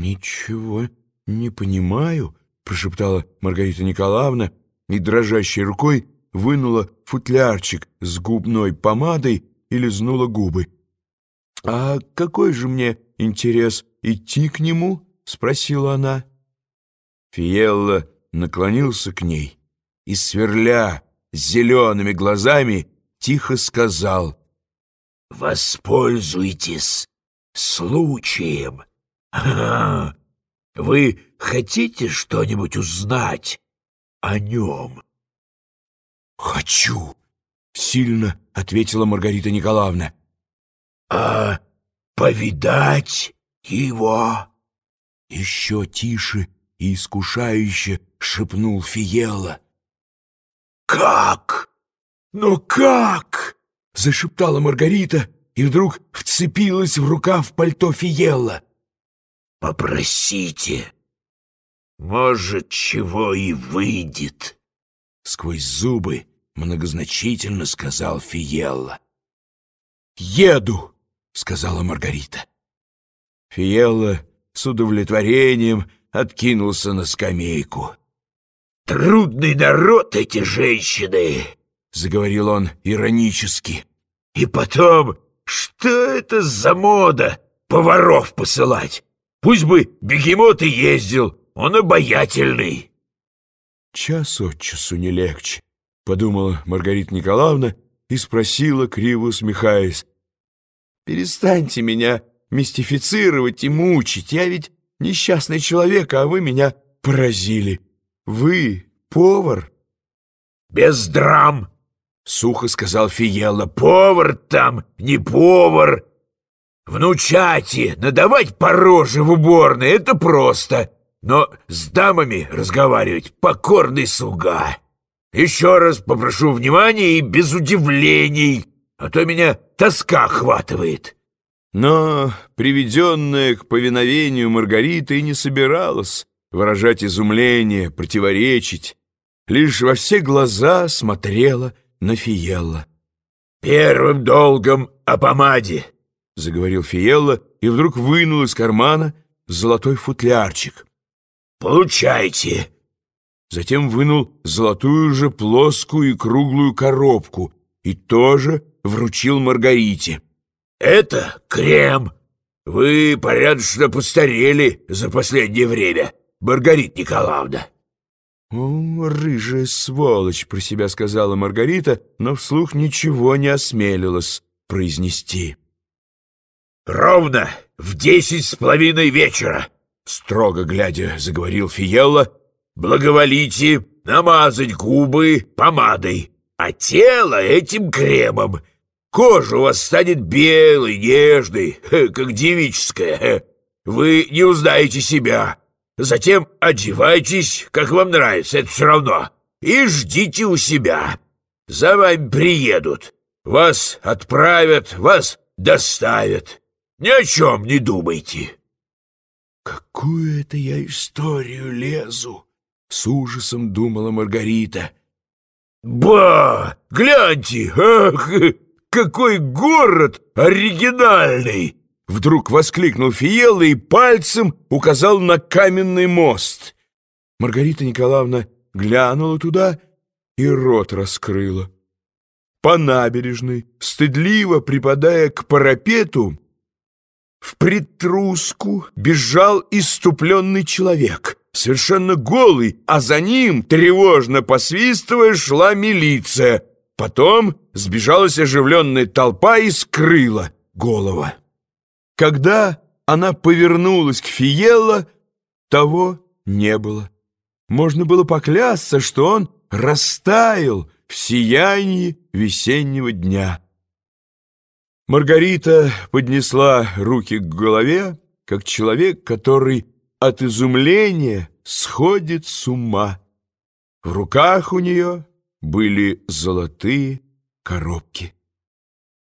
«Ничего не понимаю», — прошептала Маргарита Николаевна и дрожащей рукой вынула футлярчик с губной помадой и лизнула губы. «А какой же мне интерес идти к нему?» — спросила она. Фиелла наклонился к ней и, сверля зелеными глазами, тихо сказал «Воспользуйтесь случаем. А, вы хотите что-нибудь узнать о нем?» «Хочу», — сильно ответила Маргарита Николаевна. «А повидать его?» Еще тише и искушающе шепнул Фиела. «Как? Ну как?» — зашептала Маргарита и вдруг вцепилась в рукав пальто Фиела. «Попросите, может, чего и выйдет». Сквозь зубы многозначительно сказал Фиелла. «Еду!» — сказала Маргарита. Фиелла с удовлетворением откинулся на скамейку. «Трудный народ эти женщины!» — заговорил он иронически. «И потом, что это за мода поваров посылать? Пусть бы бегемот и ездил, он обаятельный!» «Час от часу не легче», — подумала Маргарита Николаевна и спросила, криво усмехаясь. «Перестаньте меня мистифицировать и мучить. Я ведь несчастный человек, а вы меня поразили. Вы повар?» «Без драм!» — сухо сказал Фиела. «Повар там, не повар! Внучати, надавать по роже в уборной — это просто, но с дамами разговаривать — покорный слуга. Еще раз попрошу внимания и без удивлений, а то меня тоска охватывает». Но приведенная к повиновению Маргарита и не собиралась выражать изумление, противоречить, лишь во все глаза смотрела на Фиелла. «Первым долгом о помаде», — заговорил Фиелла и вдруг вынул из кармана золотой футлярчик. «Получайте!» Затем вынул золотую же плоскую и круглую коробку и тоже вручил Маргарите. «Это крем. Вы порядочно постарели за последнее время, Маргарита Николаевна». «О, рыжая сволочь!» — про себя сказала Маргарита, но вслух ничего не осмелилась произнести. «Ровно в десять с половиной вечера!» — строго глядя заговорил Фиелла. «Благоволите намазать губы помадой, а тело этим кремом. Кожа у вас станет белой, нежной, как девическая. Вы не узнаете себя, Затем одевайтесь, как вам нравится, это все равно, и ждите у себя. За вами приедут, вас отправят, вас доставят. Ни о чем не думайте». «Какую это я историю лезу?» — с ужасом думала Маргарита. «Ба! Гляньте! Ах, какой город оригинальный!» Вдруг воскликнул Фиелла и пальцем указал на каменный мост. Маргарита Николаевна глянула туда и рот раскрыла. По набережной, стыдливо припадая к парапету, в притруску бежал иступленный человек, совершенно голый, а за ним, тревожно посвистывая, шла милиция. Потом сбежалась оживленная толпа и скрыла голова. Когда она повернулась к Фиелло, того не было. Можно было поклясться, что он растаял в сиянии весеннего дня. Маргарита поднесла руки к голове, как человек, который от изумления сходит с ума. В руках у нее были золотые коробки.